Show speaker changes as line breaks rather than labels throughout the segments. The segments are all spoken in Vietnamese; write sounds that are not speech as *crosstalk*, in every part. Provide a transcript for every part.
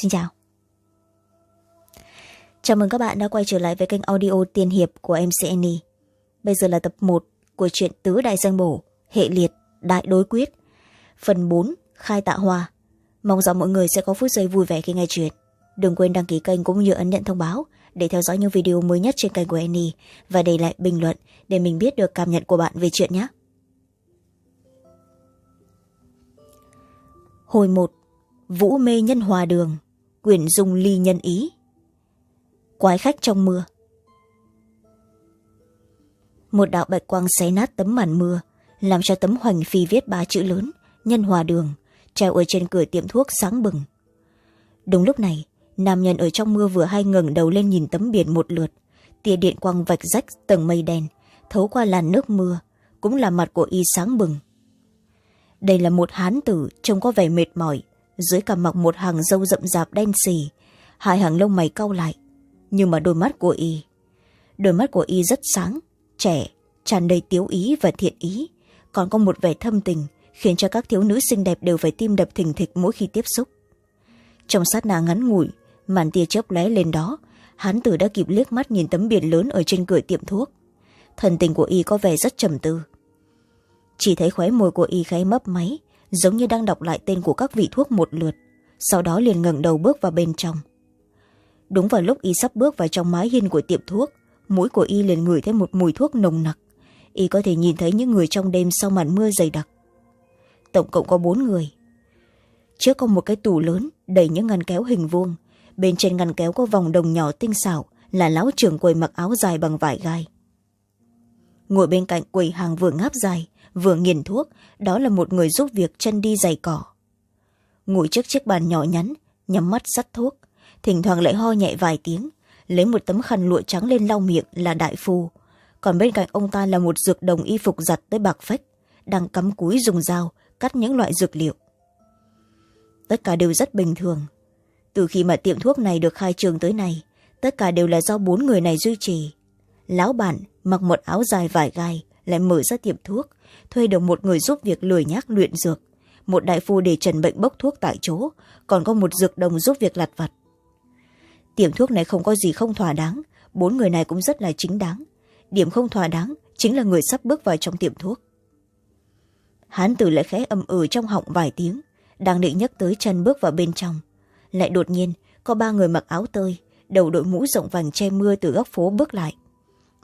xin chào. Chào mừng các bạn đã quay trở lại với kênh audio tiên hiệp của mc bây giờ là tập một của truyện tứ đại danh bổ, hệ liệt, đại đối quyết. Phần bốn, khai tạ hoa. Mong rằng mọi người sẽ có phút giây vui vẻ khi nghe chuyện. Đừng quên đăng ký kênh cũng như ấn nhận thông báo để theo dõi những video mới nhất trên kênh của Annie và để lại bình luận để mình biết được cảm nhận của bạn về chuyện nhé. Hồi một, Vũ mê nhân hòa đường. Quyển dung ly nhân ý. Quái khách trong mưa. Một đạo bạch quang xé nát tấm màn mưa, làm cho tấm hoành phi viết ba chữ lớn, nhân hòa đường, treo ở trên cửa tiệm thuốc sáng bừng. Đúng lúc này, nam nhân ở trong mưa vừa hay ngẩng đầu lên nhìn tấm biển một lượt, tia điện quang vạch rách tầng mây đen, thấu qua làn nước mưa, cũng là mặt của y sáng bừng. Đây là một hán tử, trông có vẻ mệt mỏi dưới cằm mặc một hàng râu rậm rạp đen xì, hai hàng lông mày cau lại, nhưng mà đôi mắt của y, đôi mắt của y rất sáng, trẻ, tràn đầy tiếu ý và thiện ý, còn có một vẻ thâm tình khiến cho các thiếu nữ xinh đẹp đều phải tim đập thình thịch mỗi khi tiếp xúc. Trong sát na ngắn ngủi, màn tia chớp lóe lên đó, hán tử đã kịp liếc mắt nhìn tấm biển lớn ở trên cửa tiệm thuốc. Thần tình của y có vẻ rất trầm tư. Chỉ thấy khóe môi của y khẽ mấp máy giống như đang đọc lại tên của các vị thuốc một lượt, sau đó liền ngẩng đầu bước vào bên trong. Đúng vào lúc y sắp bước vào trong mái hiên của tiệm thuốc, mũi của y liền ngửi thấy một mùi thuốc nồng nặc. Y có thể nhìn thấy những người trong đêm sau màn mưa dày đặc. Tổng cộng có bốn người. Trước có một cái tủ lớn đầy những ngăn kéo hình vuông, bên trên ngăn kéo có vòng đồng nhỏ tinh xảo là lão trưởng quầy mặc áo dài bằng vải gai. Ngồi bên cạnh quầy hàng vừa ngáp dài vừa nghiền thuốc, đó là một người giúp việc chân đi giày cỏ. Ngồi trước chiếc bàn nhỏ nhắn, nhắm mắt sắt thuốc, thỉnh thoảng lại ho nhẹ vài tiếng, lấy một tấm khăn lụa trắng lên lau miệng là đại phu. Còn bên cạnh ông ta là một dược đồng y phục giặt tới bạc phách, đang cắm cúi dùng dao, cắt những loại dược liệu. Tất cả đều rất bình thường. Từ khi mà tiệm thuốc này được khai trường tới nay, tất cả đều là do bốn người này duy trì. Lão bản mặc một áo dài vải gai, lại mở ra tiệm thuốc thuê được một người giúp việc lười nhác luyện dược, một đại phu để trần bệnh bốc thuốc tại chỗ, còn có một dược đồng giúp việc lặt vặt. Tiệm thuốc này không có gì không thỏa đáng, bốn người này cũng rất là chính đáng. Điểm không thỏa đáng chính là người sắp bước vào trong tiệm thuốc. Hán tử lại khẽ ầm ừ trong họng vài tiếng, đang định nhấc tới chân bước vào bên trong. Lại đột nhiên, có ba người mặc áo tơi, đầu đội mũ rộng vành che mưa từ góc phố bước lại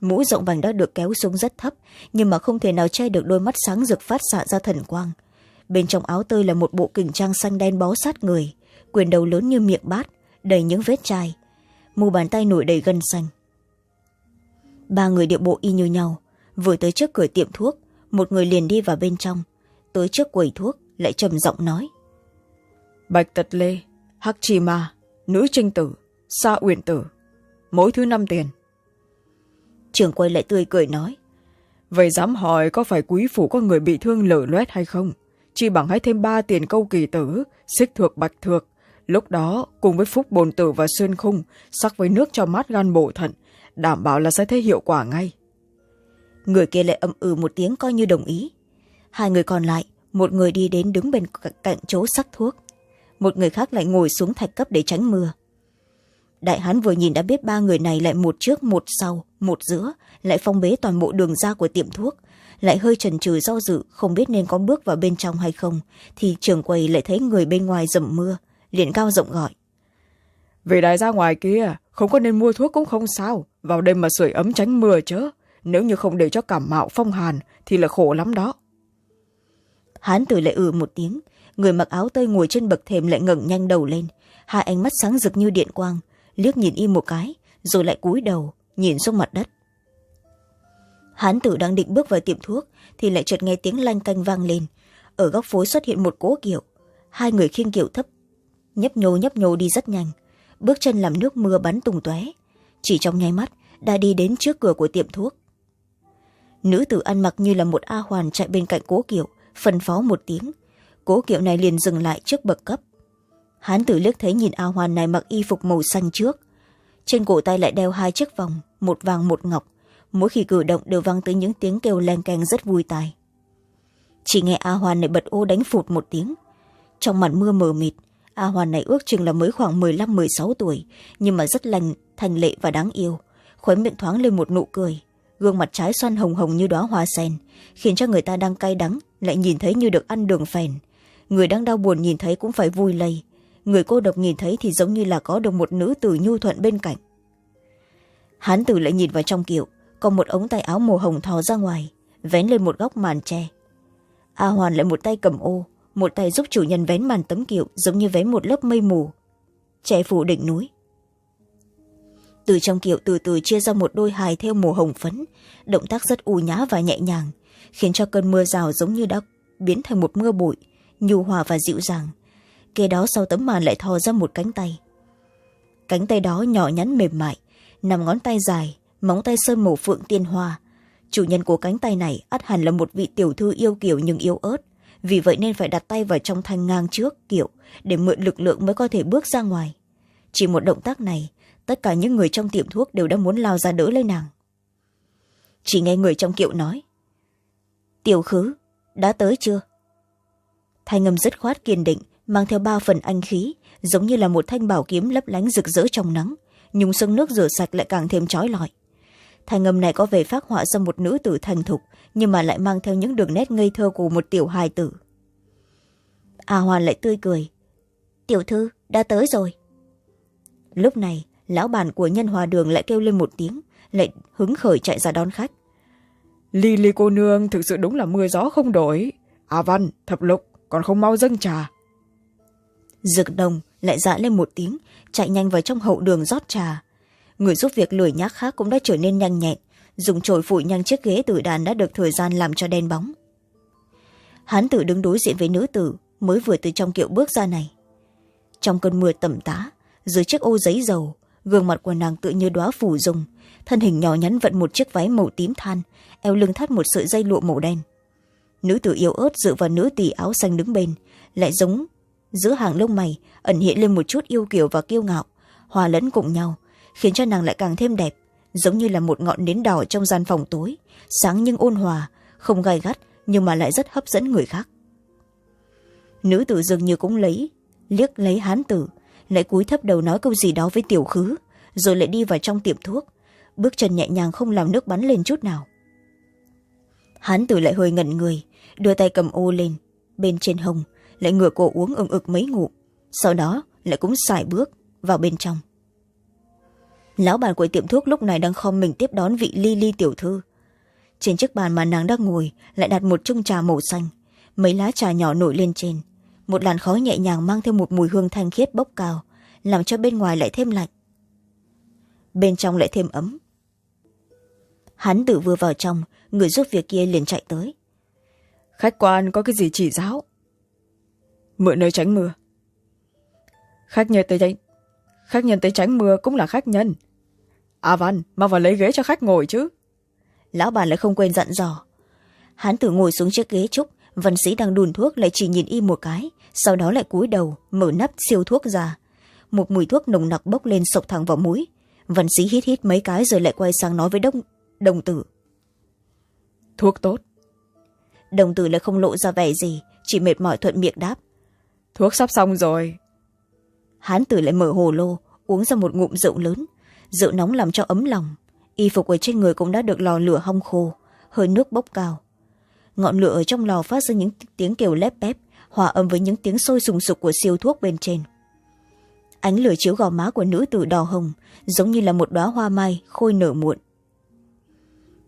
mũ rộng vành đã được kéo xuống rất thấp, nhưng mà không thể nào che được đôi mắt sáng rực phát xạ ra thần quang. Bên trong áo tơi là một bộ kình trang xanh đen bó sát người, quyền đầu lớn như miệng bát, đầy những vết chai. Mu bàn tay nổi đầy gân xanh. Ba người điệu bộ y như nhau, vừa tới trước cửa tiệm thuốc, một người liền đi vào bên trong. Tới trước quầy thuốc, lại trầm giọng nói.
Bạch tật lê, hắc chi ma, nữ trinh tử, sa uyển tử, mỗi thứ năm tiền
trưởng quầy lại tươi cười nói.
Vậy dám hỏi có phải quý phủ có người bị thương lở loét hay không? Chỉ bằng hãy thêm ba tiền câu kỳ tử xích thược bạch thược. Lúc đó cùng với phúc bồn tử và xuyên khung sắc với nước cho mát gan bổ thận đảm bảo là sẽ thấy hiệu quả ngay.
Người kia lại âm ừ một tiếng coi như đồng ý. Hai người còn lại một người đi đến đứng bên cạnh chỗ sắc thuốc. Một người khác lại ngồi xuống thạch cấp để tránh mưa đại hán vừa nhìn đã biết ba người này lại một trước một sau một giữa lại phong bế toàn bộ đường ra của tiệm thuốc. Lại hơi trần trừ do dự không biết nên có bước vào bên trong hay không thì trường quầy lại thấy người bên ngoài dầm mưa liền cao rộng gọi.
Về đại ra ngoài kia không có nên mua thuốc cũng không sao vào đêm mà sưởi ấm tránh mưa chớ. Nếu như không để cho cảm mạo phong hàn thì là khổ lắm đó.
Hán tử lại ừ một tiếng người mặc áo tơi ngồi trên bậc thềm lại ngẩng nhanh đầu lên. Hai ánh mắt sáng rực như điện quang liếc nhìn y một cái, rồi lại cúi đầu, nhìn xuống mặt đất. Hán tử đang định bước vào tiệm thuốc, thì lại chợt nghe tiếng lanh canh vang lên. Ở góc phố xuất hiện một cố kiệu. Hai người khiêng kiệu thấp, nhấp nhô nhấp nhô đi rất nhanh. Bước chân làm nước mưa bắn tung tóe. Chỉ trong nháy mắt, đã đi đến trước cửa của tiệm thuốc. Nữ tử ăn mặc như là một a hoàn chạy bên cạnh cố kiệu, phân phó một tiếng. Cố kiệu này liền dừng lại trước bậc cấp hán tử liếc thấy nhìn a hoàn này mặc y phục màu xanh trước. Trên cổ tay lại đeo hai chiếc vòng, một vàng một ngọc. Mỗi khi cử động đều vang tới những tiếng kêu len keng rất vui tai. Chỉ nghe a hoàn này bật ô đánh phụt một tiếng. Trong màn mưa mờ mịt, a hoàn này ước chừng là mới khoảng mười lăm, mười sáu tuổi, nhưng mà rất lành thành lệ và đáng yêu. Khóe miệng thoáng lên một nụ cười. Gương mặt trái xoăn hồng hồng như đóa hoa sen, khiến cho người ta đang cay đắng, lại nhìn thấy như được ăn đường phèn. Người đang đau buồn nhìn thấy cũng phải vui lây người cô độc nhìn thấy thì giống như là có được một nữ tử nhu thuận bên cạnh. Hán tử lại nhìn vào trong kiệu, còn một ống tay áo màu hồng thò ra ngoài, vén lên một góc màn tre. A hoàn lại một tay cầm ô, một tay giúp chủ nhân vén màn tấm kiệu, giống như vén một lớp mây mù. Che phủ đỉnh núi. Từ trong kiệu từ từ chia ra một đôi hài theo màu hồng phấn, động tác rất u nhã và nhẹ nhàng, khiến cho cơn mưa rào giống như đã biến thành một mưa bụi, nhu hòa và dịu dàng kế đó sau tấm màn lại thò ra một cánh tay. Cánh tay đó nhỏ nhắn mềm mại, nằm ngón tay dài, móng tay sơn màu phượng tiên hoa. Chủ nhân của cánh tay này ắt hẳn là một vị tiểu thư yêu kiểu nhưng yếu ớt, vì vậy nên phải đặt tay vào trong thanh ngang trước, kiểu, để mượn lực lượng mới có thể bước ra ngoài. Chỉ một động tác này, tất cả những người trong tiệm thuốc đều đã muốn lao ra đỡ lấy nàng. Chỉ nghe người trong kiệu nói, tiểu khứ, đã tới chưa? Thanh âm dứt khoát kiên định mang theo ba phần anh khí, giống như là một thanh bảo kiếm lấp lánh rực rỡ trong nắng nhúng sông nước rửa sạch lại càng thêm trói lọi. Thanh âm này có vẻ phát họa ra một nữ tử thành thục, nhưng mà lại mang theo những đường nét ngây thơ của một tiểu hài tử. A hoàn lại tươi cười. Tiểu thư, đã tới rồi. Lúc này, lão bản của nhân hòa đường lại kêu lên một tiếng, lại hứng khởi chạy ra đón khách.
Ly ly cô nương, thực sự đúng là mưa gió không đổi. A văn, thập lục, còn không mau dâng trà
dược đồng lại dạ lên một tiếng, chạy nhanh vào trong hậu đường rót trà. Người giúp việc lười nhác khác cũng đã trở nên nhanh nhẹn, dùng chổi phụi nhanh chiếc ghế tử đàn đã được thời gian làm cho đen bóng. Hán tử đứng đối diện với nữ tử, mới vừa từ trong kiệu bước ra này. Trong cơn mưa tầm tá dưới chiếc ô giấy dầu, gương mặt của nàng tự như đoá phủ dùng thân hình nhỏ nhắn vận một chiếc váy màu tím than, eo lưng thắt một sợi dây lụa màu đen. Nữ tử yếu ớt dựa vào nữ tỷ áo xanh đứng bên, lại giống giữa hàng lông mày ẩn hiện lên một chút yêu kiều và kiêu ngạo, hòa lẫn cùng nhau, khiến cho nàng lại càng thêm đẹp, giống như là một ngọn nến đỏ trong gian phòng tối, sáng nhưng ôn hòa, không gai gắt nhưng mà lại rất hấp dẫn người khác. Nữ tử dường như cũng lấy, liếc lấy hán tử, lại cúi thấp đầu nói câu gì đó với tiểu khứ, rồi lại đi vào trong tiệm thuốc, bước chân nhẹ nhàng không làm nước bắn lên chút nào. Hán tử lại hơi ngẩn người, đưa tay cầm ô lên, bên trên hồng lại ngửa cổ uống ừng ực mấy ngụm, sau đó lại cũng xài bước vào bên trong. Lão bàn của tiệm thuốc lúc này đang khom mình tiếp đón vị ly ly tiểu thư. Trên chiếc bàn mà nàng đang ngồi lại đặt một chung trà màu xanh, mấy lá trà nhỏ nổi lên trên. Một làn khói nhẹ nhàng mang theo một mùi hương thanh khiết bốc cao, làm cho bên ngoài lại thêm lạnh. Bên trong lại thêm ấm. Hắn tự vừa vào trong, người giúp việc kia liền chạy tới.
Khách quan có cái gì chỉ giáo? Mượn nơi tránh mưa. Khách nhân tới tránh khách nhân tới tránh mưa cũng là khách nhân. A văn mau vào lấy ghế cho khách ngồi chứ.
Lão bà lại không quên dặn dò. Hắn tử ngồi xuống chiếc ghế trúc văn sĩ đang đùn thuốc lại chỉ nhìn y một cái sau đó lại cúi đầu mở nắp siêu thuốc ra. Một mùi thuốc nồng nặc bốc lên sộc thẳng vào mũi. Văn sĩ hít hít mấy cái rồi lại quay sang nói với đông đồng tử.
Thuốc tốt.
Đồng tử lại không lộ ra vẻ gì chỉ mệt mỏi thuận miệng đáp
thuốc sắp xong rồi.
Hán tử lại mở hồ lô, uống ra một ngụm rượu lớn. Rượu nóng làm cho ấm lòng. Y phục ở trên người cũng đã được lò lửa hong khô, hơi nước bốc cao. Ngọn lửa ở trong lò phát ra những tiếng kêu lép bép, hòa âm với những tiếng sôi sùng sục của siêu thuốc bên trên. Ánh lửa chiếu gò má của nữ tử đỏ hồng, giống như là một đoá hoa mai khôi nở muộn.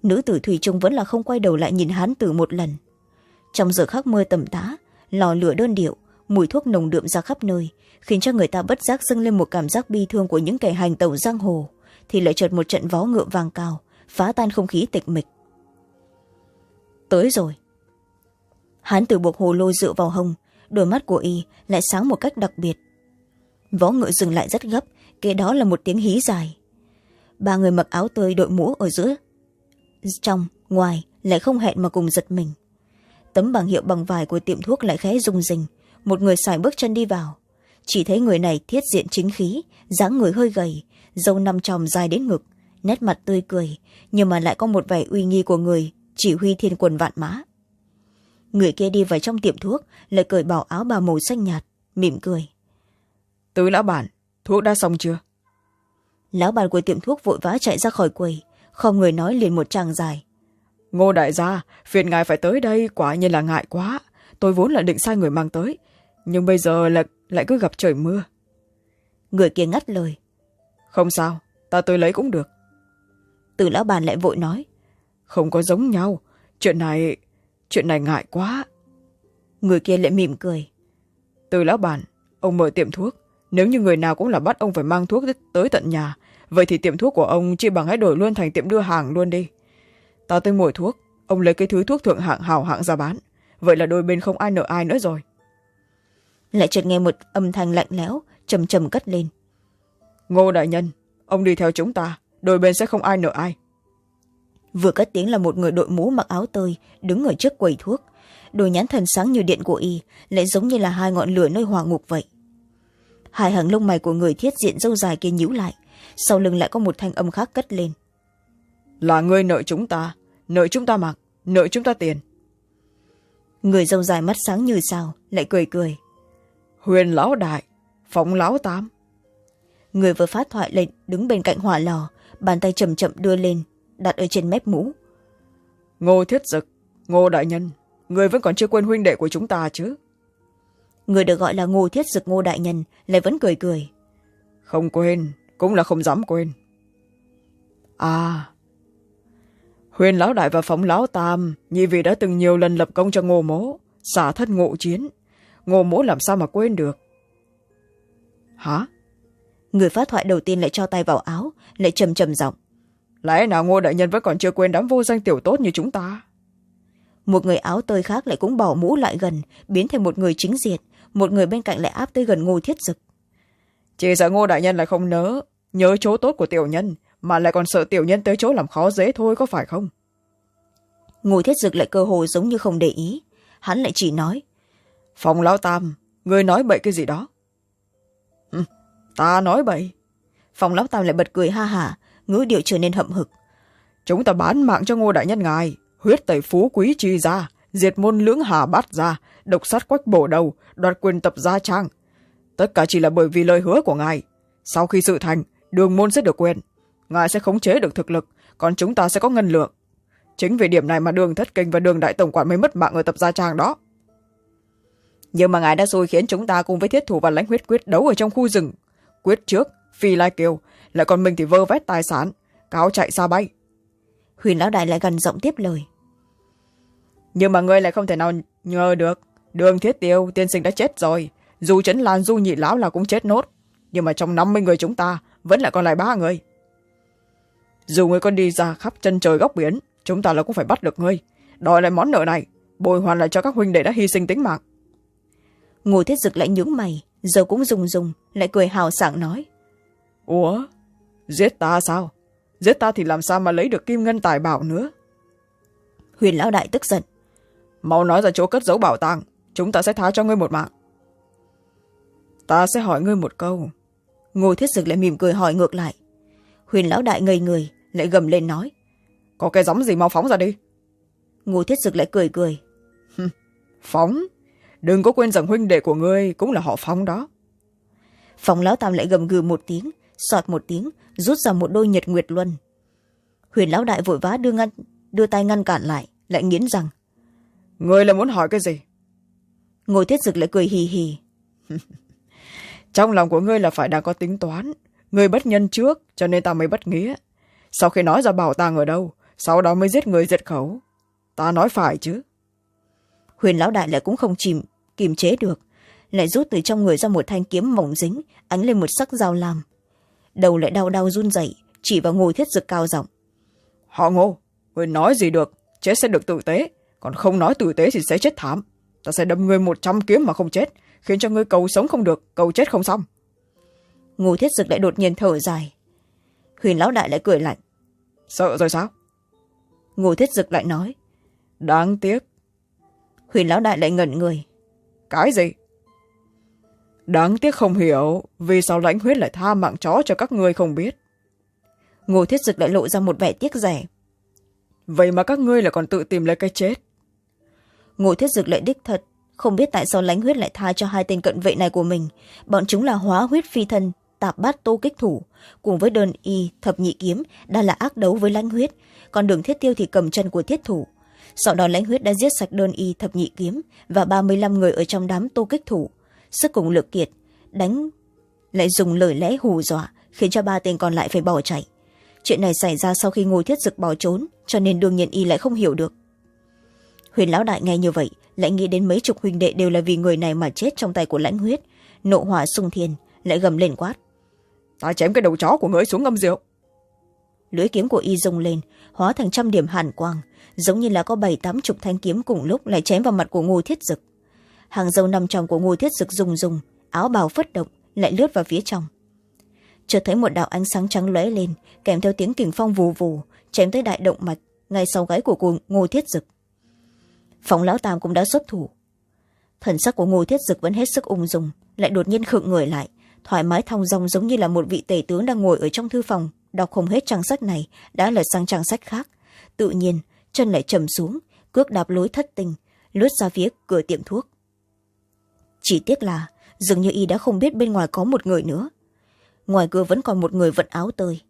Nữ tử thủy trung vẫn là không quay đầu lại nhìn hán tử một lần. Trong giờ khắc mưa tầm tã, lò lửa đơn điệu mùi thuốc nồng đượm ra khắp nơi, khiến cho người ta bất giác dâng lên một cảm giác bi thương của những kẻ hành tẩu giang hồ, thì lại chợt một trận vó ngựa vàng cao, phá tan không khí tịch mịch. Tới rồi. Hán tử buộc hồ lô dựa vào hông, đôi mắt của y lại sáng một cách đặc biệt. Vó ngựa dừng lại rất gấp, kế đó là một tiếng hí dài. Ba người mặc áo tơi đội mũ ở giữa. Trong, ngoài, lại không hẹn mà cùng giật mình. Tấm bảng hiệu bằng vải của tiệm thuốc lại khẽ rung rình một người xài bước chân đi vào. Chỉ thấy người này thiết diện chính khí dáng người hơi gầy dâu năm tròng dài đến ngực nét mặt tươi cười nhưng mà lại có một vẻ uy nghi của người chỉ huy thiên quần vạn mã. Người kia đi vào trong tiệm thuốc lại cởi bỏ áo bà màu xanh nhạt mỉm cười.
Tứ lão bản thuốc đã xong chưa?
Lão bản của tiệm thuốc vội vã chạy ra khỏi quầy không người nói liền một tràng dài.
Ngô đại gia phiền ngài phải tới đây quả nhiên là ngại quá. Tôi vốn là định sai người mang tới nhưng bây giờ lại lại cứ gặp trời mưa.
Người kia ngắt lời.
Không sao ta tới lấy cũng được.
Từ lão bàn lại vội nói.
Không có giống nhau chuyện này chuyện này ngại quá.
Người kia lại mỉm cười.
Từ lão bản ông mở tiệm thuốc. Nếu như người nào cũng là bắt ông phải mang thuốc tới tận nhà vậy thì tiệm thuốc của ông chỉ bằng hãy đổi luôn thành tiệm đưa hàng luôn đi. Ta tới mua thuốc ông lấy cái thứ thuốc thượng hạng hào hạng ra bán. Vậy là đôi bên không ai nợ ai nữa rồi
lại chợt nghe một âm thanh lạnh lẽo trầm trầm cất lên.
Ngô đại nhân ông đi theo chúng ta đôi bên sẽ không ai nợ ai.
Vừa cất tiếng là một người đội mũ mặc áo tơi đứng ở trước quầy thuốc. Đôi nhãn thần sáng như điện của y lại giống như là hai ngọn lửa nơi hỏa ngục vậy. Hai hàng lông mày của người thiết diện dâu dài kia nhíu lại sau lưng lại có một thanh âm khác cất lên.
Là ngươi nợ chúng ta nợ chúng ta mặc nợ chúng ta tiền.
Người dâu dài mắt sáng như sao lại cười cười
huyền lão đại phóng lão tám.
Người vừa phát thoại lệnh đứng bên cạnh hỏa lò bàn tay chậm chậm đưa lên đặt ở trên mép mũ.
Ngô thiết dực ngô đại nhân người vẫn còn chưa quên huynh đệ của chúng ta chứ?
Người được gọi là ngô thiết dực ngô đại nhân lại vẫn cười cười.
Không quên cũng là không dám quên. À huyền lão đại và phóng lão tam nhị vị đã từng nhiều lần lập công cho ngô mố xả thân ngộ chiến ngô mố làm sao mà quên được? Hả?
Người phát thoại đầu tiên lại cho tay vào áo lại trầm trầm giọng.
Lẽ nào ngô đại nhân vẫn còn chưa quên đám vô danh tiểu tốt như chúng ta?
Một người áo tơi khác lại cũng bỏ mũ lại gần biến thành một người chính diệt một người bên cạnh lại áp tới gần ngô thiết dực.
Chỉ sợ ngô đại nhân lại không nỡ nhớ chỗ tốt của tiểu nhân mà lại còn sợ tiểu nhân tới chỗ làm khó dễ thôi có phải không?
Ngô thiết dực lại cơ hồ giống như không để ý. Hắn lại chỉ nói
phòng lão tam người nói bậy cái gì đó? Ừ, ta nói bậy.
Phòng lão tam lại bật cười ha hả ngữ điệu trở nên hậm hực.
Chúng ta bán mạng cho ngô đại nhân ngài huyết tẩy phú quý chi ra diệt môn lưỡng hà bát ra độc sát quách bổ đầu đoạt quyền tập gia trang. Tất cả chỉ là bởi vì lời hứa của ngài. Sau khi sự thành đường môn sẽ được quyền. Ngài sẽ khống chế được thực lực còn chúng ta sẽ có ngân lượng. Chính vì điểm này mà đường thất kinh và đường đại tổng quản mới mất mạng ở tập gia trang đó nhưng mà ngài đã xui khiến chúng ta cùng với thiết thủ và lãnh huyết quyết đấu ở trong khu rừng. Quyết trước phi lai kiều lại còn mình thì vơ vét tài sản. Cáo chạy xa bay.
Huyền lão đại lại gần giọng tiếp lời.
Nhưng mà ngươi lại không thể nào ngờ được. Đường thiết tiêu tiên sinh đã chết rồi. Dù trấn lan du nhị lão là cũng chết nốt. Nhưng mà trong năm mươi người chúng ta vẫn lại còn lại ba người. Dù ngươi con đi ra khắp chân trời góc biển chúng ta là cũng phải bắt được ngươi. Đòi lại món nợ này bồi hoàn lại cho các huynh đệ đã hy sinh tính mạng
ngô thiết dực lại nhướng mày giờ cũng rùng rùng lại cười hào sảng nói.
Ủa? Giết ta sao? Giết ta thì làm sao mà lấy được kim ngân tài bảo nữa?
Huyền lão đại tức giận.
Mau nói ra chỗ cất giấu bảo tàng chúng ta sẽ tha cho ngươi một mạng. Ta sẽ hỏi ngươi một câu.
Ngô thiết dực lại mỉm cười hỏi ngược lại. Huyền lão đại ngây người lại gầm lên nói.
Có cái gióng gì mau phóng ra đi.
Ngô thiết dực lại cười cười.
Phóng đừng có quên rằng huynh đệ của ngươi cũng là họ phóng đó.
Phòng lão tam lại gầm gừ một tiếng sọt một tiếng rút ra một đôi nhật nguyệt luân. Huyền lão đại vội vã đưa ngăn đưa tay ngăn cản lại lại nghiến rằng
ngươi là muốn hỏi cái gì?
Ngồi thiết dực lại cười hì hì. *laughs*
Trong lòng của ngươi là phải đang có tính toán. Ngươi bất nhân trước cho nên ta mới bất nghĩa. Sau khi nói ra bảo tàng ở đâu sau đó mới giết người diệt khẩu. Ta nói phải chứ
huyền lão đại lại cũng không chìm kìm chế được. Lại rút từ trong người ra một thanh kiếm mỏng dính ánh lên một sắc dao lam. Đầu lại đau đau run rẩy chỉ vào ngô thiết dực cao giọng.
Họ ngô người nói gì được chết sẽ được tử tế. Còn không nói tử tế thì sẽ chết thảm. Ta sẽ đâm ngươi một trăm kiếm mà không chết khiến cho ngươi cầu sống không được cầu chết không xong.
Ngô thiết dực lại đột nhiên thở dài. Huyền lão đại lại cười lạnh.
Sợ rồi sao?
Ngô thiết dực lại nói.
Đáng tiếc
huyền lão đại lại ngẩn người.
Cái gì? Đáng tiếc không hiểu vì sao lãnh huyết lại tha mạng chó cho các ngươi không biết.
Ngô thiết dực lại lộ ra một vẻ tiếc rẻ.
Vậy mà các ngươi lại còn tự tìm lấy cái chết.
Ngô thiết dực lại đích thật không biết tại sao lãnh huyết lại tha cho hai tên cận vệ này của mình. Bọn chúng là hóa huyết phi thân tạp bát tô kích thủ cùng với đơn y thập nhị kiếm đã là ác đấu với lãnh huyết. Còn đường thiết tiêu thì cầm chân của thiết thủ sau đó lãnh huyết đã giết sạch đơn y thập nhị kiếm và ba mươi năm người ở trong đám tô kích thủ. Sức cùng lực kiệt đánh lại dùng lời lẽ hù dọa khiến cho ba tên còn lại phải bỏ chạy. Chuyện này xảy ra sau khi ngô thiết dực bỏ trốn cho nên đương nhiên y lại không hiểu được. Huyền lão đại nghe như vậy lại nghĩ đến mấy chục huynh đệ đều là vì người này mà chết trong tay của lãnh huyết. Nộ hỏa sung thiên lại gầm lên quát.
Ta chém cái đầu chó của ngươi xuống ngâm rượu.
Lưỡi kiếm của y rung lên hóa thành trăm điểm hàn quang giống như là có bảy, tám chục thanh kiếm cùng lúc lại chém vào mặt của ngô thiết dực. Hàng dâu nằm trong của ngô thiết dực rung rung, áo bào phất động, lại lướt vào phía trong. Chợt thấy một đạo ánh sáng trắng lóe lên, kèm theo tiếng kình phong vù vù, chém tới đại động mạch, ngay sau gáy của ngô thiết dực. Phóng lão tam cũng đã xuất thủ. Thần sắc của ngô thiết dực vẫn hết sức ung dung, lại đột nhiên khựng người lại, thoải mái thong dong giống như là một vị tể tướng đang ngồi ở trong thư phòng, đọc không hết trang sách này, đã lật sang trang sách khác. Tự nhiên chân lại trầm xuống, cước đạp lối thất tình, lướt ra phía cửa tiệm thuốc. Chỉ tiếc là, dường như y đã không biết bên ngoài có một người nữa. Ngoài cửa vẫn còn một người vận áo tơi.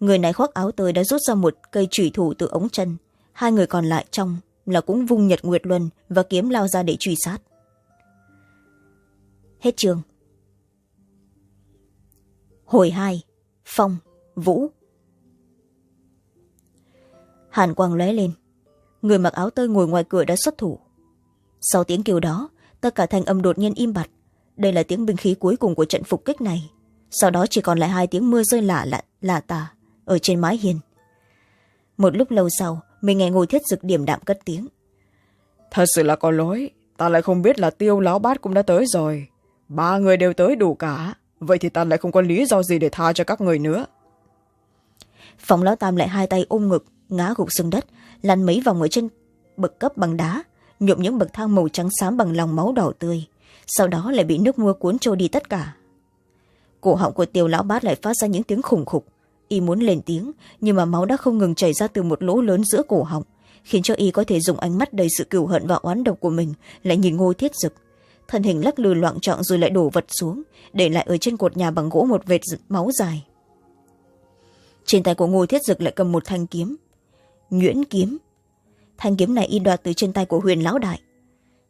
Người này khoác áo tơi đã rút ra một cây trùy thủ từ ống chân. Hai người còn lại trong là cũng vung nhật nguyệt luân và kiếm lao ra để truy sát. Hết chương. Hồi hai, phong, vũ hàn quang lóe lên. Người mặc áo tơi ngồi ngoài cửa đã xuất thủ. Sau tiếng kêu đó tất cả thanh âm đột nhiên im bặt. Đây là tiếng binh khí cuối cùng của trận phục kích này. Sau đó chỉ còn lại hai tiếng mưa rơi lạ lạ lạ tà ở trên mái hiên. Một lúc lâu sau mình nghe ngồi thiết dực điểm đạm cất tiếng.
Thật sự là có lỗi ta lại không biết là tiêu láo bát cũng đã tới rồi. Ba người đều tới đủ cả vậy thì ta lại không có lý do gì để tha cho các người nữa.
Phòng lão tam lại hai tay ôm ngực ngã gục xuống đất, lăn mấy vòng ở trên bậc cấp bằng đá, nhuộm những bậc thang màu trắng xám bằng lòng máu đỏ tươi. Sau đó lại bị nước mưa cuốn trôi đi tất cả. Cổ họng của tiêu lão bát lại phát ra những tiếng khủng khục. Y muốn lên tiếng, nhưng mà máu đã không ngừng chảy ra từ một lỗ lớn giữa cổ họng, khiến cho y có thể dùng ánh mắt đầy sự cừu hận và oán độc của mình lại nhìn ngô thiết dực. Thân hình lắc lư loạn trọng rồi lại đổ vật xuống, để lại ở trên cột nhà bằng gỗ một vệt máu dài. Trên tay của ngô thiết dực lại cầm một thanh kiếm nhuyễn kiếm. Thanh kiếm này y đoạt từ trên tay của huyền lão đại.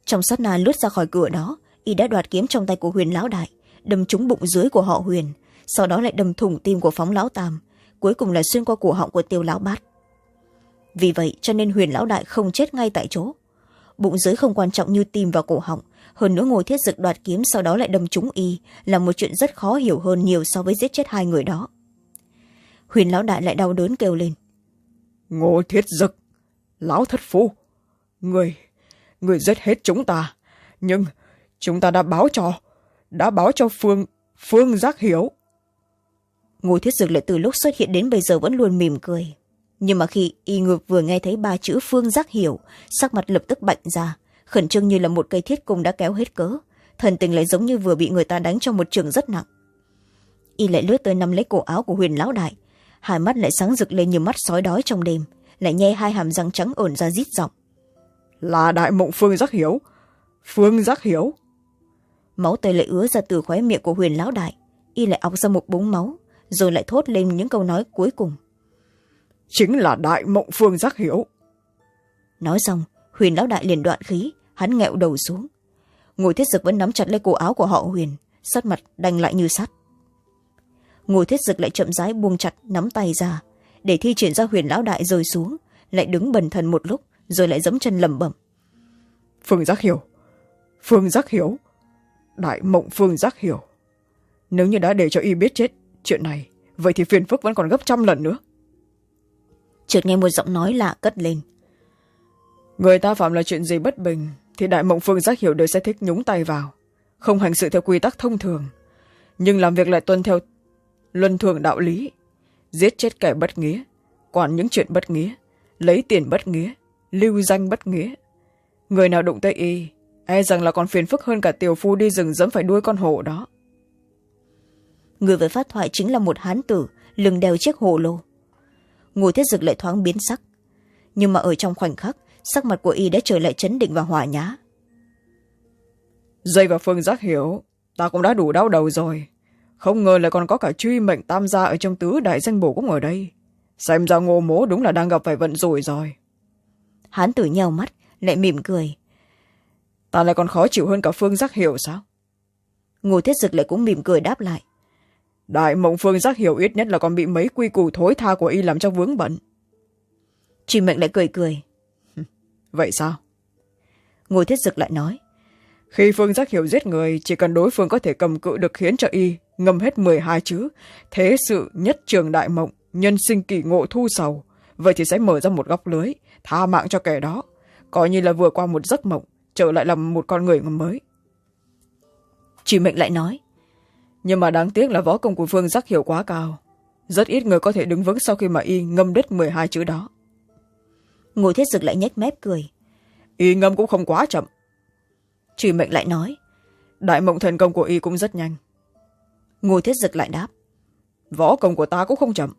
Trong sát na lướt ra khỏi cửa đó, y đã đoạt kiếm trong tay của huyền lão đại, đâm trúng bụng dưới của họ huyền, sau đó lại đâm thủng tim của phóng lão tam, cuối cùng là xuyên qua cổ họng của tiêu lão bát. Vì vậy, cho nên huyền lão đại không chết ngay tại chỗ. Bụng dưới không quan trọng như tim và cổ họng, hơn nữa ngồi thiết dực đoạt kiếm sau đó lại đâm trúng y, là một chuyện rất khó hiểu hơn nhiều so với giết chết hai người đó. Huyền lão đại lại đau đớn kêu lên
ngô thiết dực, lão thất phu. Người người giết hết chúng ta. Nhưng chúng ta đã báo cho, đã báo cho phương phương giác hiểu.
Ngô thiết dực lại từ lúc xuất hiện đến bây giờ vẫn luôn mỉm cười. Nhưng mà khi y ngược vừa nghe thấy ba chữ phương giác hiểu, sắc mặt lập tức bạnh ra, khẩn trương như là một cây thiết cung đã kéo hết cớ. Thần tình lại giống như vừa bị người ta đánh trong một trường rất nặng. Y lại lướt tới nắm lấy cổ áo của huyền lão đại hai mắt lại sáng rực lên như mắt sói đói trong đêm lại nhe hai hàm răng trắng ổn ra rít giọng.
Là đại mộng phương giác hiểu. Phương giác hiểu.
Máu tươi lại ứa ra từ khóe miệng của huyền lão đại y lại ọc ra một búng máu rồi lại thốt lên những câu nói cuối cùng.
Chính là đại mộng phương giác hiểu.
Nói xong huyền lão đại liền đoạn khí hắn nghẹo đầu xuống. Ngồi thiết dực vẫn nắm chặt lấy cổ áo của họ huyền sắt mặt đành lại như sắt ngồi thiết dực lại chậm rãi buông chặt nắm tay ra. Để thi triển ra huyền lão đại rơi xuống lại đứng bần thần một lúc rồi lại giẫm chân lẩm bẩm.
Phương giác hiểu phương giác hiểu đại mộng phương giác hiểu. Nếu như đã để cho y biết chết chuyện này vậy thì phiền phức vẫn còn gấp trăm lần nữa.
Chợt nghe một giọng nói lạ cất lên.
Người ta phạm là chuyện gì bất bình thì đại mộng phương giác hiểu đều sẽ thích nhúng tay vào. Không hành sự theo quy tắc thông thường. Nhưng làm việc lại tuân theo luân thường đạo lý giết chết kẻ bất nghĩa quản những chuyện bất nghĩa lấy tiền bất nghĩa lưu danh bất nghĩa. Người nào đụng tới y e rằng là còn phiền phức hơn cả tiểu phu đi rừng dẫm phải đuôi con hổ đó.
Người với phát thoại chính là một hán tử lưng đeo chiếc hồ lô. Ngồi thiết dực lại thoáng biến sắc. Nhưng mà ở trong khoảnh khắc sắc mặt của y đã trở lại chấn định và hòa nhã.
Dây vào phương giác hiểu ta cũng đã đủ đau đầu rồi không ngờ lại còn có cả truy mệnh tam gia ở trong tứ đại danh bổ cũng ở đây. Xem ra ngô mố đúng là đang gặp phải vận rủi rồi.
Hán tử nhào mắt lại mỉm cười.
Ta lại còn khó chịu hơn cả phương giác hiểu sao?
Ngô thiết dực lại cũng mỉm cười đáp lại.
Đại mộng phương giác hiểu ít nhất là còn bị mấy quy củ thối tha của y làm cho vướng bận.
Truy mệnh lại cười cười. *laughs*
Vậy sao?
Ngô thiết dực lại nói.
Khi phương giác hiểu giết người chỉ cần đối phương có thể cầm cự được khiến cho y ngâm hết mười hai chữ. Thế sự nhất trường đại mộng nhân sinh kỳ ngộ thu sầu. Vậy thì sẽ mở ra một góc lưới tha mạng cho kẻ đó. Coi như là vừa qua một giấc mộng trở lại làm một con người mới.
Chỉ mệnh lại nói.
Nhưng mà đáng tiếc là võ công của phương giác hiểu quá cao. Rất ít người có thể đứng vững sau khi mà y ngâm đứt mười hai chữ đó.
Ngô thiết dực lại nhếch mép cười.
Y ngâm cũng không quá chậm.
Truy mệnh lại nói.
Đại mộng thần công của y cũng rất nhanh
ngô thiết dực lại đáp.
Võ công của ta cũng không chậm.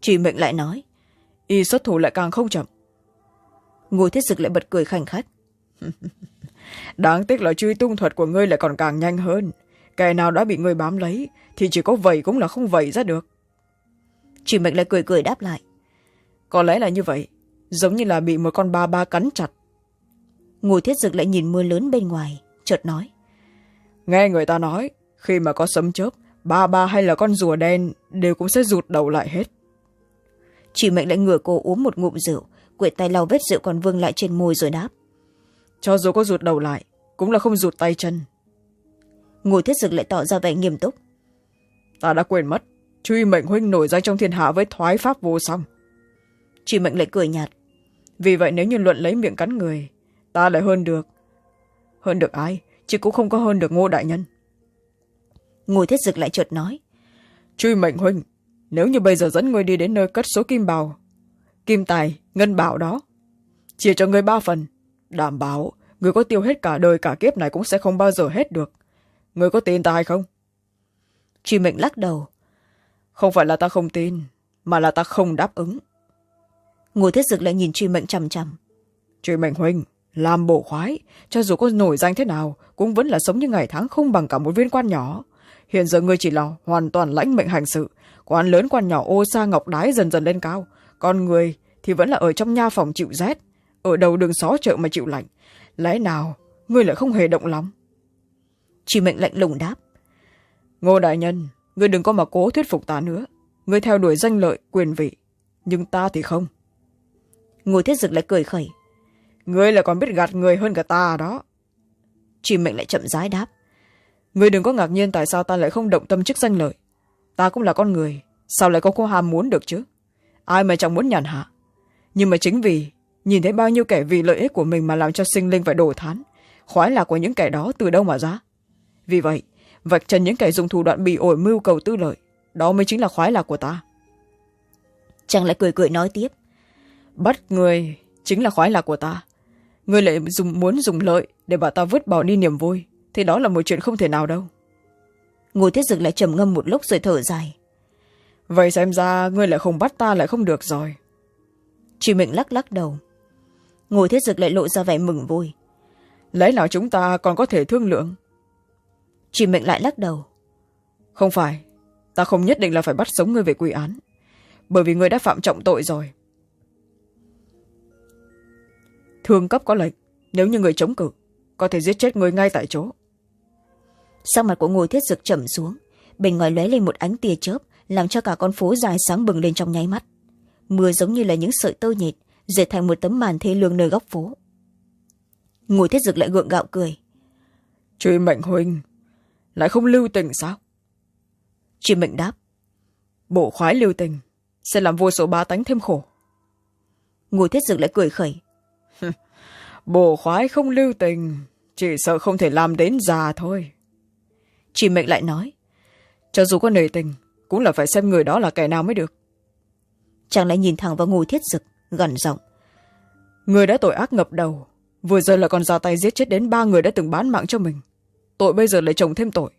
Truy mệnh lại nói
y xuất thủ lại càng không chậm.
Ngô thiết dực lại bật cười khanh khách. *laughs*
Đáng tiếc là truy tung thuật của ngươi lại còn càng nhanh hơn. Kẻ nào đã bị ngươi bám lấy thì chỉ có vẩy cũng là không vẩy ra được.
Truy mệnh lại cười cười đáp lại.
Có lẽ là như vậy giống như là bị một con ba ba cắn chặt.
Ngô thiết dực lại nhìn mưa lớn bên ngoài chợt nói.
Nghe người ta nói khi mà có sấm chớp ba ba hay là con rùa đen đều cũng sẽ rụt đầu lại hết.
Chỉ mệnh lại ngửa cổ uống một ngụm rượu quệt tay lau vết rượu còn vương lại trên môi rồi đáp.
Cho dù có rụt đầu lại cũng là không rụt tay chân.
Ngô thiết dực lại tỏ ra vẻ nghiêm túc.
Ta đã quên mất truy mệnh huynh nổi danh trong thiên hạ với thoái pháp vô song.
Truy mệnh lại cười nhạt.
Vì vậy nếu như luận lấy miệng cắn người ta lại hơn được. Hơn được ai chứ cũng không có hơn được ngô đại nhân
ngô thiết dực lại chợt nói.
Truy mệnh huynh nếu như bây giờ dẫn ngươi đi đến nơi cất số kim bào kim tài ngân bảo đó chia cho ngươi ba phần đảm bảo người có tiêu hết cả đời cả kiếp này cũng sẽ không bao giờ hết được. Người có tin ta hay không?
Truy mệnh lắc đầu.
Không phải là ta không tin mà là ta không đáp ứng.
Ngô thiết dực lại nhìn truy mệnh chằm chằm.
Truy mệnh huynh làm bổ khoái cho dù có nổi danh thế nào cũng vẫn là sống như ngày tháng không bằng cả một viên quan nhỏ hiện giờ ngươi chỉ là hoàn toàn lãnh mệnh hành sự. Quan lớn quan nhỏ ô sa ngọc đái dần dần lên cao. Con người thì vẫn là ở trong nha phòng chịu rét ở đầu đường xó chợ mà chịu lạnh. Lẽ nào ngươi lại không hề động lòng?
Chỉ mệnh lạnh lùng đáp.
Ngô đại nhân ngươi đừng có mà cố thuyết phục ta nữa. Ngươi theo đuổi danh lợi quyền vị. Nhưng ta thì không.
Ngô thiết dực lại cười khẩy.
Ngươi là còn biết gạt người hơn cả ta đó.
Chỉ mệnh lại chậm rãi đáp
ngươi đừng có ngạc nhiên tại sao ta lại không động tâm chức danh lợi. Ta cũng là con người sao lại có cô ham muốn được chứ? Ai mà chẳng muốn nhàn hạ? Nhưng mà chính vì nhìn thấy bao nhiêu kẻ vì lợi ích của mình mà làm cho sinh linh phải đổ thán khoái lạc của những kẻ đó từ đâu mà ra? Vì vậy vạch trần những kẻ dùng thủ đoạn bị ổi mưu cầu tư lợi đó mới chính là khoái lạc của ta.
Chàng lại cười cười nói tiếp.
Bắt người chính là khoái lạc của ta. Người lại dùng muốn dùng lợi để bảo ta vứt bỏ đi niềm vui thì đó là một chuyện không thể nào đâu.
Ngô thiết dực lại trầm ngâm một lúc rồi thở dài.
Vậy xem ra ngươi lại không bắt ta lại không được rồi.
Truy mệnh lắc lắc đầu. Ngô thiết dực lại lộ ra vẻ mừng vui.
Lẽ nào chúng ta còn có thể thương lượng?
Truy mệnh lại lắc đầu.
Không phải ta không nhất định là phải bắt sống ngươi về quy án bởi vì ngươi đã phạm trọng tội rồi. Thương cấp có lệnh nếu như người chống cự có thể giết chết người ngay tại chỗ
sắc mặt của ngô thiết dực trầm xuống bên ngoài lóe lên một ánh tia chớp làm cho cả con phố dài sáng bừng lên trong nháy mắt. Mưa giống như là những sợi tơ nhịt dệt thành một tấm màn thê lương nơi góc phố. Ngô thiết dực lại gượng gạo cười.
Truy mệnh huynh lại không lưu tình sao?
Truy mệnh đáp.
Bộ khoái lưu tình sẽ làm vô số bá tánh thêm khổ.
Ngô thiết dực lại cười khẩy. *laughs*
Bổ khoái không lưu tình chỉ sợ không thể làm đến già thôi
truy mệnh lại nói
cho dù có nề tình cũng là phải xem người đó là kẻ nào mới được.
Chàng lại nhìn thẳng vào ngô thiết dực gần giọng
người đã tội ác ngập đầu vừa giờ là còn ra tay giết chết đến ba người đã từng bán mạng cho mình. Tội bây giờ lại chồng thêm tội.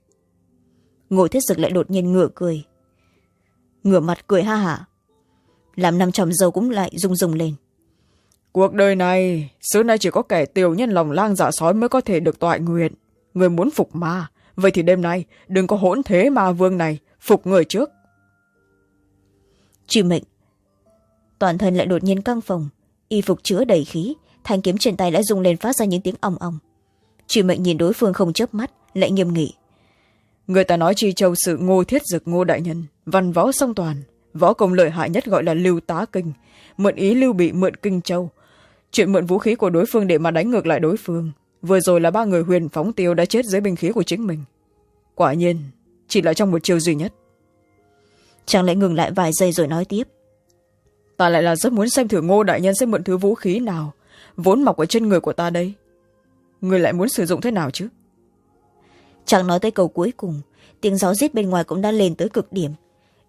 Ngô thiết dực lại đột nhiên ngửa cười. Ngửa mặt cười ha hả. Làm năm chồng dâu cũng lại rung rung lên.
Cuộc đời này xưa nay chỉ có kẻ tiểu nhân lòng lang dạ sói mới có thể được toại nguyện. Người muốn phục ma vậy thì đêm nay đừng có hỗn thế ma vương này phục người trước.
Truy mệnh. Toàn thân lại đột nhiên căng phòng y phục chứa đầy khí thanh kiếm trên tay đã rung lên phát ra những tiếng ong ong. Truy mệnh nhìn đối phương không chớp mắt lại nghiêm nghị.
Người ta nói chi châu sự ngô thiết dực ngô đại nhân văn võ song toàn võ công lợi hại nhất gọi là lưu tá kinh mượn ý lưu bị mượn kinh châu. Chuyện mượn vũ khí của đối phương để mà đánh ngược lại đối phương vừa rồi là ba người huyền phóng tiêu đã chết dưới binh khí của chính mình. Quả nhiên chỉ là trong một chiều duy nhất.
Chàng lại ngừng lại vài giây rồi nói tiếp.
Ta lại là rất muốn xem thử ngô đại nhân sẽ mượn thứ vũ khí nào vốn mọc ở trên người của ta đây. Người lại muốn sử dụng thế nào chứ?
Chàng nói tới câu cuối cùng tiếng gió rít bên ngoài cũng đã lên tới cực điểm.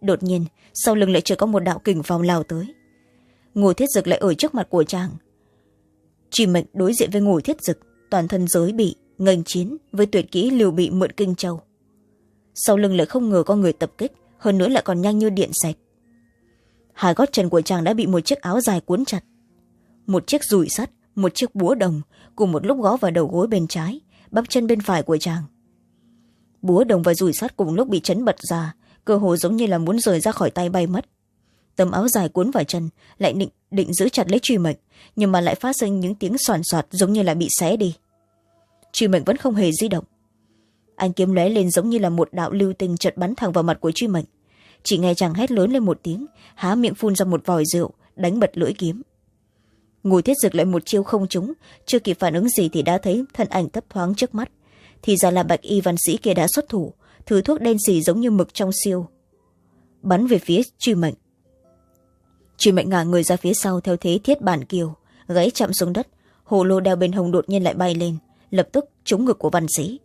Đột nhiên sau lưng lại chưa có một đạo kình phong lao tới. Ngô thiết dực lại ở trước mặt của chàng. Chỉ mệnh đối diện với ngô thiết dực toàn thân giới bị ngành chiến với tuyệt kỹ liều bị mượn kinh châu. Sau lưng lại không ngờ có người tập kích, hơn nữa lại còn nhanh như điện sạch hai gót chân của chàng đã bị một chiếc áo dài cuốn chặt. Một chiếc rùi sắt, một chiếc búa đồng cùng một lúc gó vào đầu gối bên trái, bắp chân bên phải của chàng. Búa đồng và rùi sắt cùng lúc bị chấn bật ra, cơ hồ giống như là muốn rời ra khỏi tay bay mất tấm áo dài cuốn vào chân, lại định định giữ chặt lấy truy mệnh, nhưng mà lại phát sinh những tiếng soàn soạt giống như là bị xé đi. Truy mệnh vẫn không hề di động. Anh kiếm lóe lên giống như là một đạo lưu tinh chợt bắn thẳng vào mặt của truy mệnh. Chỉ nghe chàng hét lớn lên một tiếng, há miệng phun ra một vòi rượu, đánh bật lưỡi kiếm. Ngồi thiết dực lại một chiêu không trúng, chưa kịp phản ứng gì thì đã thấy thân ảnh thấp thoáng trước mắt. Thì ra là bạch y văn sĩ kia đã xuất thủ, thứ thuốc đen xì giống như mực trong siêu. Bắn về phía truy mệnh truy mệnh ngả người ra phía sau theo thế thiết bản kiều, gãy chạm xuống đất. Hồ lô đeo bên hồng đột nhiên lại bay lên, lập tức trúng ngực của văn sĩ.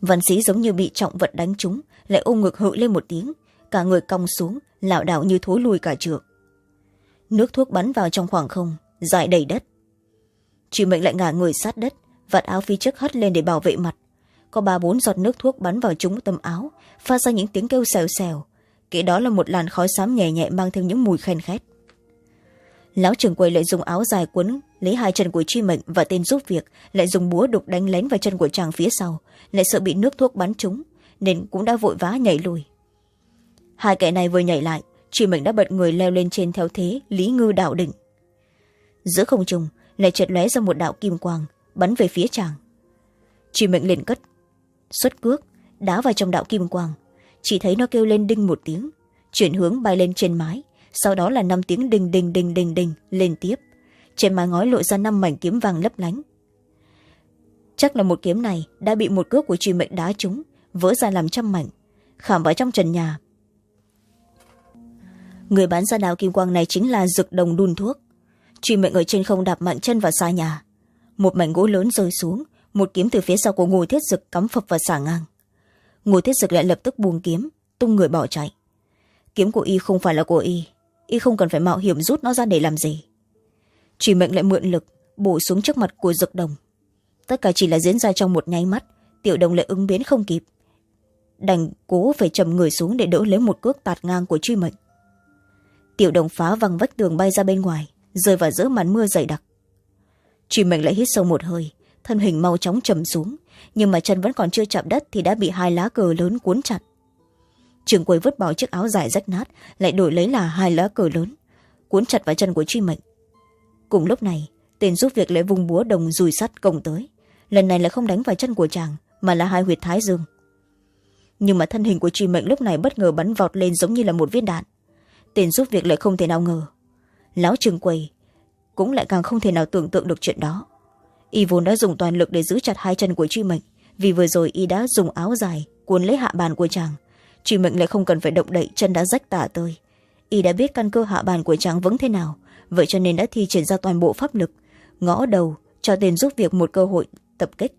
Văn sĩ giống như bị trọng vật đánh trúng, lại ôm ngực hự lên một tiếng, cả người cong xuống, lảo đảo như thối lùi cả trượng. Nước thuốc bắn vào trong khoảng không, dài đầy đất. Truy mệnh lại ngả người sát đất, vạt áo phía trước hất lên để bảo vệ mặt. Có ba bốn giọt nước thuốc bắn vào trúng tấm áo, phát ra những tiếng kêu xèo xèo kỹ đó là một làn khói xám nhẹ nhẹ mang theo những mùi khen khét. Lão trưởng quầy lại dùng áo dài quấn, lấy hai chân của chi mệnh và tên giúp việc, lại dùng búa đục đánh lén vào chân của chàng phía sau, lại sợ bị nước thuốc bắn trúng, nên cũng đã vội vã nhảy lùi. Hai kẻ này vừa nhảy lại, chi mệnh đã bật người leo lên trên theo thế lý ngư đạo đỉnh giữa không trung, lại chợt lóe ra một đạo kim quang, bắn về phía chàng. Chi mệnh liền cất, xuất cước, đá vào trong đạo kim quang chỉ thấy nó kêu lên đinh một tiếng. Chuyển hướng bay lên trên mái. Sau đó là năm tiếng đinh đinh đinh đinh đinh lên tiếp. Trên mái ngói lộ ra năm mảnh kiếm vàng lấp lánh. Chắc là một kiếm này đã bị một cước của truy mệnh đá trúng, vỡ ra làm trăm mảnh, khảm vào trong trần nhà. Người bán ra đạo kim quang này chính là dực đồng đun thuốc. Truy mệnh ở trên không đạp mạnh chân vào xa nhà. Một mảnh gỗ lớn rơi xuống, một kiếm từ phía sau của ngô thiết dực cắm phập và xả ngang ngô thiết dực lại lập tức buông kiếm, tung người bỏ chạy. Kiếm của y không phải là của y. Y không cần phải mạo hiểm rút nó ra để làm gì. Chỉ mệnh lại mượn lực, bổ xuống trước mặt của dực đồng. Tất cả chỉ là diễn ra trong một nháy mắt, tiểu đồng lại ứng biến không kịp. Đành cố phải trầm người xuống để đỡ lấy một cước tạt ngang của truy mệnh. Tiểu đồng phá văng vách tường bay ra bên ngoài, rơi vào giữa màn mưa dày đặc. Truy mệnh lại hít sâu một hơi, thân hình mau chóng trầm xuống nhưng mà chân vẫn còn chưa chạm đất thì đã bị hai lá cờ lớn cuốn chặt. Trường quầy vứt bỏ chiếc áo dài rách nát, lại đổi lấy là hai lá cờ lớn, cuốn chặt vào chân của truy mệnh. Cùng lúc này, tên giúp việc lại vùng búa đồng dùi sắt công tới. Lần này là không đánh vào chân của chàng, mà là hai huyệt thái dương. Nhưng mà thân hình của truy mệnh lúc này bất ngờ bắn vọt lên giống như là một viên đạn. Tên giúp việc lại không thể nào ngờ. Lão trường quầy cũng lại càng không thể nào tưởng tượng được chuyện đó y vốn đã dùng toàn lực để giữ chặt hai chân của truy mệnh. Vì vừa rồi y đã dùng áo dài cuốn lấy hạ bàn của chàng. Truy mệnh lại không cần phải động đậy, chân đã rách tả tơi. Y đã biết căn cơ hạ bàn của chàng vững thế nào, vậy cho nên đã thi triển ra toàn bộ pháp lực, ngõ đầu cho tên giúp việc một cơ hội tập kích.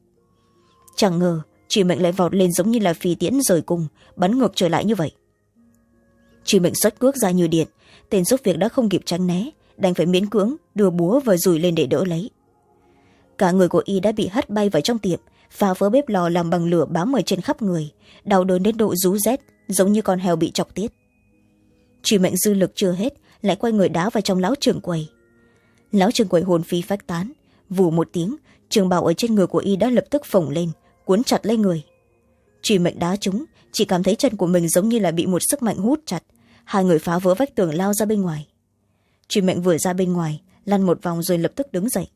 Chẳng ngờ truy mệnh lại vọt lên giống như là phi tiễn rời cùng, bắn ngược trở lại như vậy. Truy mệnh xuất cước ra như điện, tên giúp việc đã không kịp tránh né, đành phải miễn cưỡng đưa búa và rùi lên để đỡ lấy cả người của y đã bị hất bay vào trong tiệm, phá vỡ bếp lò làm bằng lửa bám ở trên khắp người, đau đớn đến độ rú rét, giống như con heo bị chọc tiết. Chỉ mệnh dư lực chưa hết, lại quay người đá vào trong lão trường quầy. Lão trường quầy hồn phi phách tán, vù một tiếng, trường bào ở trên người của y đã lập tức phồng lên, cuốn chặt lấy người. Chỉ mệnh đá chúng, chỉ cảm thấy chân của mình giống như là bị một sức mạnh hút chặt, hai người phá vỡ vách tường lao ra bên ngoài. Chỉ mệnh vừa ra bên ngoài, lăn một vòng rồi lập tức đứng dậy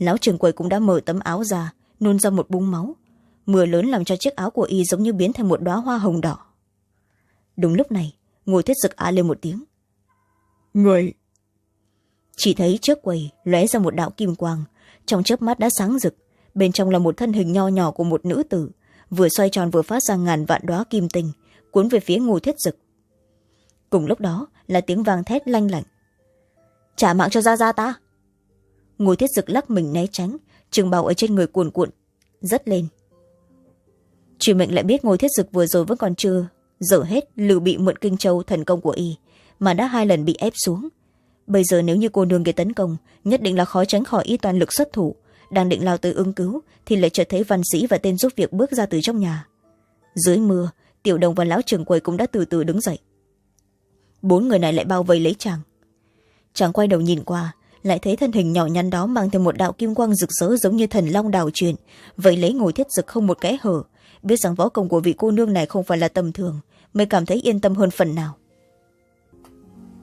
lão trường quầy cũng đã mở tấm áo ra nôn ra một búng máu. Mưa lớn làm cho chiếc áo của y giống như biến thành một đoá hoa hồng đỏ. Đúng lúc này ngồi thiết dực á lên một tiếng.
Người!
Chỉ thấy trước quầy lóe ra một đạo kim quang trong chớp mắt đã sáng rực. Bên trong là một thân hình nho nhỏ của một nữ tử vừa xoay tròn vừa phát ra ngàn vạn đoá kim tinh cuốn về phía ngô thiết dực cùng lúc đó là tiếng vang thét lanh lảnh. Trả mạng cho ra ra ta ngô thiết dực lắc mình né tránh, trường bào ở trên người cuồn cuộn, rất lên. Truy mệnh lại biết ngô thiết dực vừa rồi vẫn còn chưa dở hết lừ bị mượn kinh châu thần công của y, mà đã hai lần bị ép xuống. Bây giờ nếu như cô nương gây tấn công, nhất định là khó tránh khỏi y toàn lực xuất thủ. Đang định lao tới ứng cứu, thì lại chợt thấy văn sĩ và tên giúp việc bước ra từ trong nhà. Dưới mưa, tiểu đồng và lão trường quầy cũng đã từ từ đứng dậy. Bốn người này lại bao vây lấy chàng. Chàng quay đầu nhìn qua lại thấy thân hình nhỏ nhắn đó mang theo một đạo kim quang rực rỡ giống như thần long đào truyền. Vậy lấy ngồi thiết dực không một kẽ hở. Biết rằng võ công của vị cô nương này không phải là tầm thường, mới cảm thấy yên tâm hơn phần nào.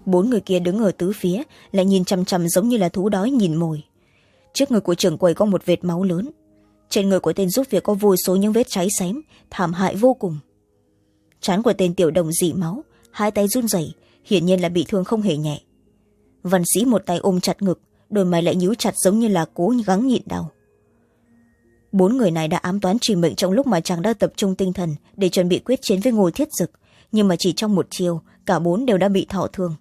Bốn người kia đứng ở tứ phía, lại nhìn chằm chằm giống như là thú đói nhìn mồi. Trước người của trưởng quầy có một vệt máu lớn. Trên người của tên giúp việc có vô số những vết cháy xém, thảm hại vô cùng. Chán của tên tiểu đồng dị máu, hai tay run rẩy, hiển nhiên là bị thương không hề nhẹ văn sĩ một tay ôm chặt ngực đôi mày lại nhíu chặt giống như là cố gắng nhịn đau. Bốn người này đã ám toán truy mệnh trong lúc mà chàng đang tập trung tinh thần để chuẩn bị quyết chiến với ngô thiết dực nhưng mà chỉ trong một chiều cả bốn đều đã bị thọ thương.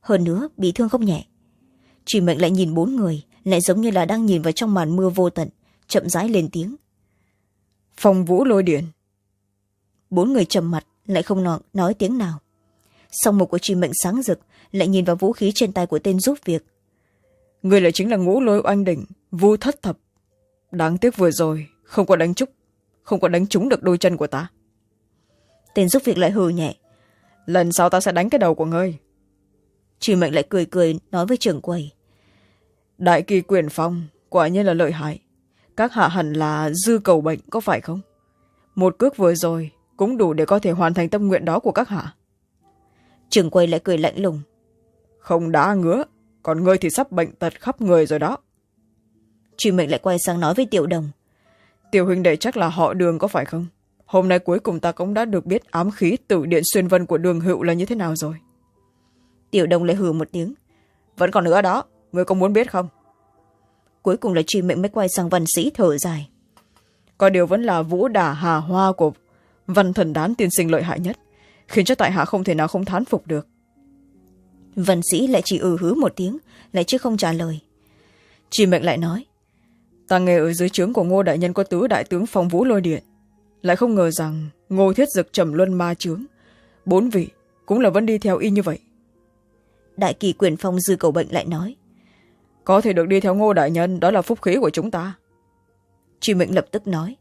Hơn nữa bị thương không nhẹ. Truy mệnh lại nhìn bốn người lại giống như là đang nhìn vào trong màn mưa vô tận chậm rãi lên tiếng.
Phong vũ lôi điện
bốn người trầm mặt lại không nói, tiếng nào. Song một của truy mệnh sáng rực lại nhìn vào vũ khí trên tay của tên giúp việc.
Người lại chính là ngũ lôi oanh đỉnh, vu thất thập. Đáng tiếc vừa rồi, không có đánh trúc không có đánh trúng được đôi chân của ta.
Tên giúp việc lại hừ nhẹ.
Lần sau ta sẽ đánh cái đầu của ngươi.
Chị mệnh lại cười cười, nói với trưởng quầy.
Đại kỳ quyền phong, quả nhiên là lợi hại. Các hạ hẳn là dư cầu bệnh, có phải không? Một cước vừa rồi cũng đủ để có thể hoàn thành tâm nguyện đó của các hạ.
Trưởng quầy lại cười lạnh lùng
không đã ngứa còn ngươi thì sắp bệnh tật khắp người rồi đó.
Truy mệnh lại quay sang nói với tiểu đồng.
Tiểu huynh đệ chắc là họ đường có phải không? Hôm nay cuối cùng ta cũng đã được biết ám khí tử điện xuyên vân của đường hữu là như thế nào rồi.
Tiểu đồng lại hừ một tiếng.
Vẫn còn nữa đó người có muốn biết không?
Cuối cùng là truy mệnh mới quay sang văn sĩ thở dài.
Có điều vẫn là vũ đả hà hoa của văn thần đán tiên sinh lợi hại nhất khiến cho tại hạ không thể nào không thán phục được
văn sĩ lại chỉ ừ hứ một tiếng lại chứ không trả lời.
Truy mệnh lại nói ta nghe ở dưới trướng của ngô đại nhân có tứ đại tướng phong vũ lôi điện. Lại không ngờ rằng ngô thiết dực trầm luân ma trướng. Bốn vị cũng là vẫn đi theo y như vậy.
Đại kỳ quyền phong dư cầu bệnh lại nói
có thể được đi theo ngô đại nhân đó là phúc khí của chúng ta.
Truy mệnh lập tức nói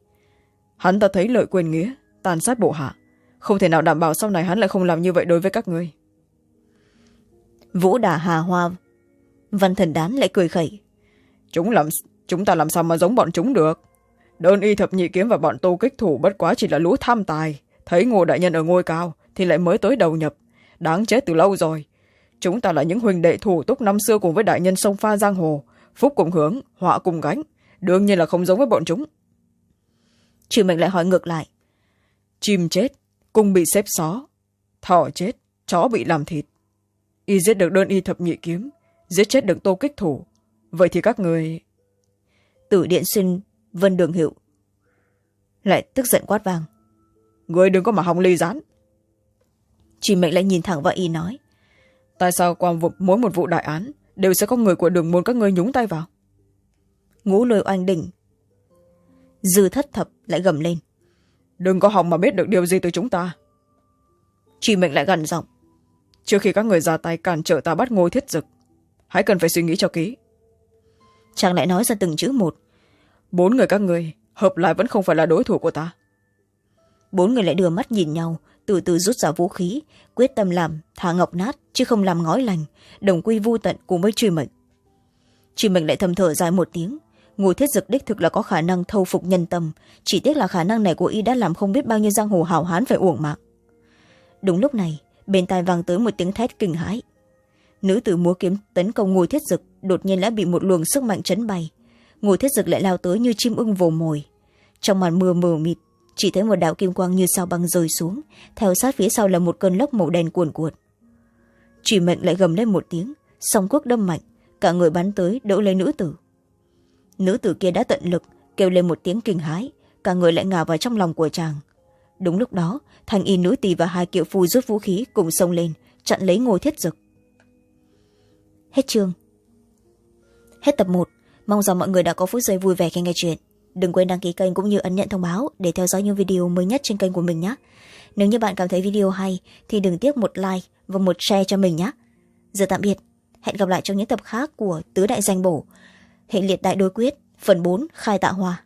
hắn ta thấy lợi quyền nghĩa tàn sát bộ hạ. Không thể nào đảm bảo sau này hắn lại không làm như vậy đối với các ngươi
vũ đả hà hoa. Văn thần đán lại cười khẩy.
Chúng làm chúng ta làm sao mà giống bọn chúng được? Đơn y thập nhị kiếm và bọn tô kích thủ bất quá chỉ là lũ tham tài. Thấy ngô đại nhân ở ngôi cao thì lại mới tới đầu nhập. Đáng chết từ lâu rồi. Chúng ta là những huỳnh đệ thủ túc năm xưa cùng với đại nhân sông pha giang hồ. Phúc cùng hướng họa cùng gánh. Đương nhiên là không giống với bọn chúng.
Trừ mệnh lại hỏi ngược lại.
Chim chết cung bị xếp xó thỏ chết chó bị làm thịt y giết được đơn y thập nhị kiếm giết chết được tô kích thủ. Vậy thì các người
tử điện xuyên vân đường hiệu. Lại tức giận quát vang
người đừng có mà hòng ly rán
chỉ mệnh lại nhìn thẳng vào y nói.
Tại sao qua mỗi một vụ đại án đều sẽ có người của đường môn các ngươi nhúng tay vào?
Ngũ lôi oanh đỉnh. Dư thất thập lại gầm lên.
Đừng có hòng mà biết được điều gì từ chúng ta.
Chỉ mệnh lại gần giọng
trước khi các người ra tay cản trở ta bắt ngôi thiết dực hãy cần phải suy nghĩ cho kỹ.
Chàng lại nói ra từng chữ một.
Bốn người các người hợp lại vẫn không phải là đối thủ của ta.
Bốn người lại đưa mắt nhìn nhau từ từ rút ra vũ khí quyết tâm làm thả ngọc nát chứ không làm ngói lành đồng quy vu tận cùng với truy mệnh. Truy mệnh lại thầm thở dài một tiếng. Ngô thiết dực đích thực là có khả năng thâu phục nhân tâm chỉ tiếc là khả năng này của y đã làm không biết bao nhiêu giang hồ hào hán phải uổng mạng. Đúng lúc này bên tai vang tới một tiếng thét kinh hãi. Nữ tử múa kiếm tấn công ngô thiết dực, đột nhiên đã bị một luồng sức mạnh chấn bay. Ngô thiết dực lại lao tới như chim ưng vồ mồi. Trong màn mưa mờ mịt, chỉ thấy một đạo kim quang như sao băng rơi xuống, theo sát phía sau là một cơn lốc màu đen cuồn cuộn. Chỉ mệnh lại gầm lên một tiếng, song quốc đâm mạnh, cả người bắn tới đỡ lấy nữ tử. Nữ tử kia đã tận lực, kêu lên một tiếng kinh hãi, cả người lại ngả vào trong lòng của chàng. Đúng lúc đó thanh y nữ tỳ và hai kiệu phu rút vũ khí cùng xông lên, chặn lấy ngô thiết dực. Hết chương. Hết tập một. Mong rằng mọi người đã có phút giây vui vẻ khi nghe chuyện. Đừng quên đăng ký kênh cũng như ấn nhận thông báo để theo dõi những video mới nhất trên kênh của mình nhé. Nếu như bạn cảm thấy video hay thì đừng tiếc một like và một share cho mình nhé. Giờ tạm biệt. Hẹn gặp lại trong những tập khác của tứ đại danh bổ. Hệ liệt đại đối quyết, phần bốn, khai tạ hòa.